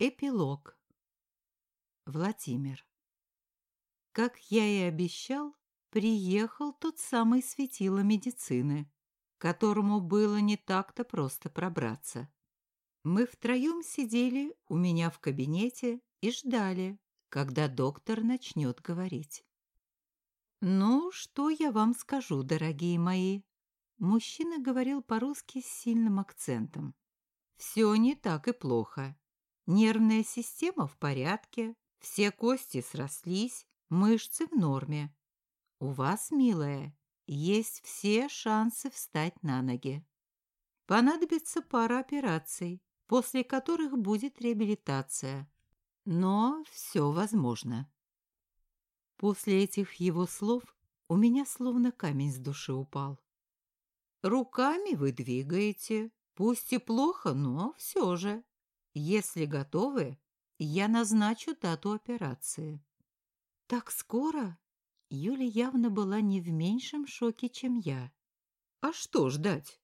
Эпилог. Владимир. Как я и обещал, приехал тот самый светило медицины, которому было не так-то просто пробраться. Мы втроем сидели у меня в кабинете и ждали, когда доктор начнет говорить. «Ну, что я вам скажу, дорогие мои?» Мужчина говорил по-русски с сильным акцентом. «Все не так и плохо. Нервная система в порядке, все кости срослись, мышцы в норме. У вас, милая, есть все шансы встать на ноги. Понадобится пара операций, после которых будет реабилитация. Но все возможно. После этих его слов у меня словно камень с души упал. Руками вы двигаете, пусть и плохо, но все же. Если готовы, я назначу дату операции». «Так скоро?» Юля явно была не в меньшем шоке, чем я. «А что ждать?»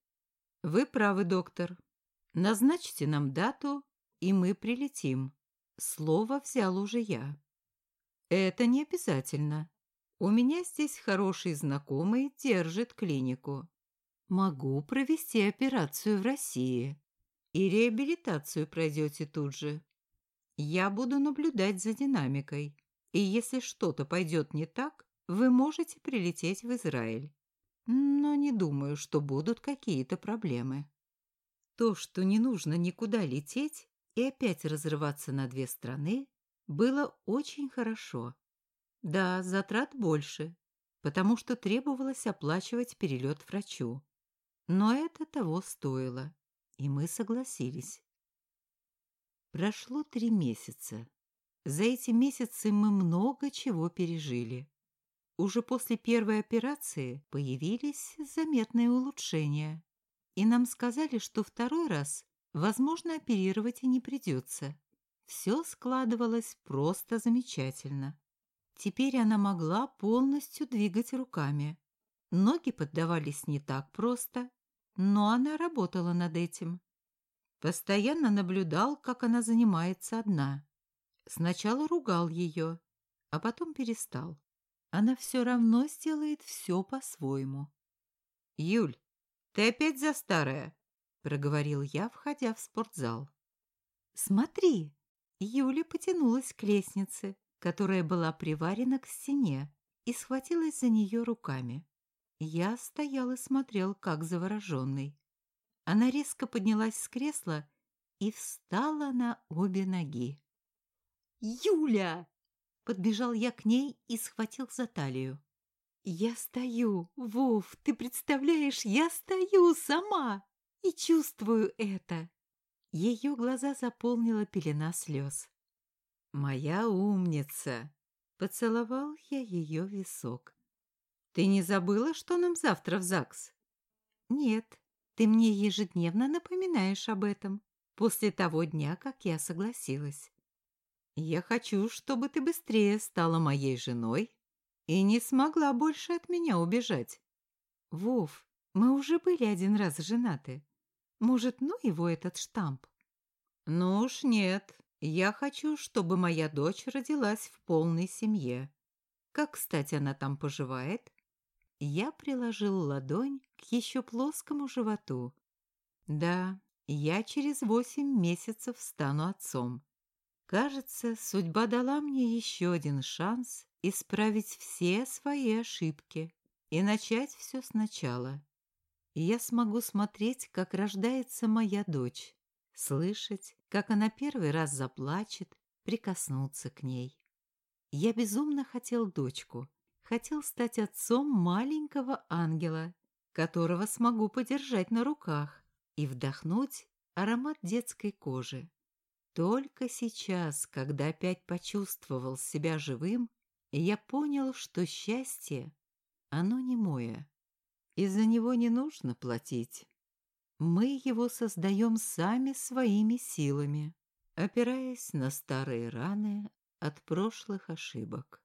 «Вы правы, доктор. Назначьте нам дату, и мы прилетим. Слово взял уже я». «Это не обязательно. У меня здесь хороший знакомый держит клинику. Могу провести операцию в России и реабилитацию пройдете тут же. Я буду наблюдать за динамикой, и если что-то пойдет не так, вы можете прилететь в Израиль. Но не думаю, что будут какие-то проблемы. То, что не нужно никуда лететь и опять разрываться на две страны, было очень хорошо. Да, затрат больше, потому что требовалось оплачивать перелет врачу. Но это того стоило и мы согласились. Прошло три месяца. За эти месяцы мы много чего пережили. Уже после первой операции появились заметные улучшения, и нам сказали, что второй раз, возможно, оперировать и не придется. Все складывалось просто замечательно. Теперь она могла полностью двигать руками. Ноги поддавались не так просто, но она работала над этим. Постоянно наблюдал, как она занимается одна. Сначала ругал ее, а потом перестал. Она все равно сделает все по-своему. «Юль, ты опять за старое?» — проговорил я, входя в спортзал. «Смотри!» Юля потянулась к лестнице, которая была приварена к стене, и схватилась за нее руками. Я стоял и смотрел, как завороженный. Она резко поднялась с кресла и встала на обе ноги. «Юля!» — подбежал я к ней и схватил за талию. «Я стою, Вов, ты представляешь, я стою сама и чувствую это!» Ее глаза заполнила пелена слез. «Моя умница!» — поцеловал я ее висок. Ты не забыла, что нам завтра в ЗАГС? Нет, ты мне ежедневно напоминаешь об этом, после того дня, как я согласилась. Я хочу, чтобы ты быстрее стала моей женой и не смогла больше от меня убежать. Вов, мы уже были один раз женаты. Может, ну его этот штамп? Ну уж нет. Я хочу, чтобы моя дочь родилась в полной семье. Как, кстати, она там поживает? Я приложил ладонь к еще плоскому животу. Да, я через восемь месяцев стану отцом. Кажется, судьба дала мне еще один шанс исправить все свои ошибки и начать все сначала. я смогу смотреть, как рождается моя дочь, слышать, как она первый раз заплачет, прикоснуться к ней. Я безумно хотел дочку, хотел стать отцом маленького ангела, которого смогу подержать на руках и вдохнуть аромат детской кожи. Только сейчас, когда опять почувствовал себя живым, я понял, что счастье, оно не мое. И за него не нужно платить. Мы его создаем сами своими силами, опираясь на старые раны от прошлых ошибок.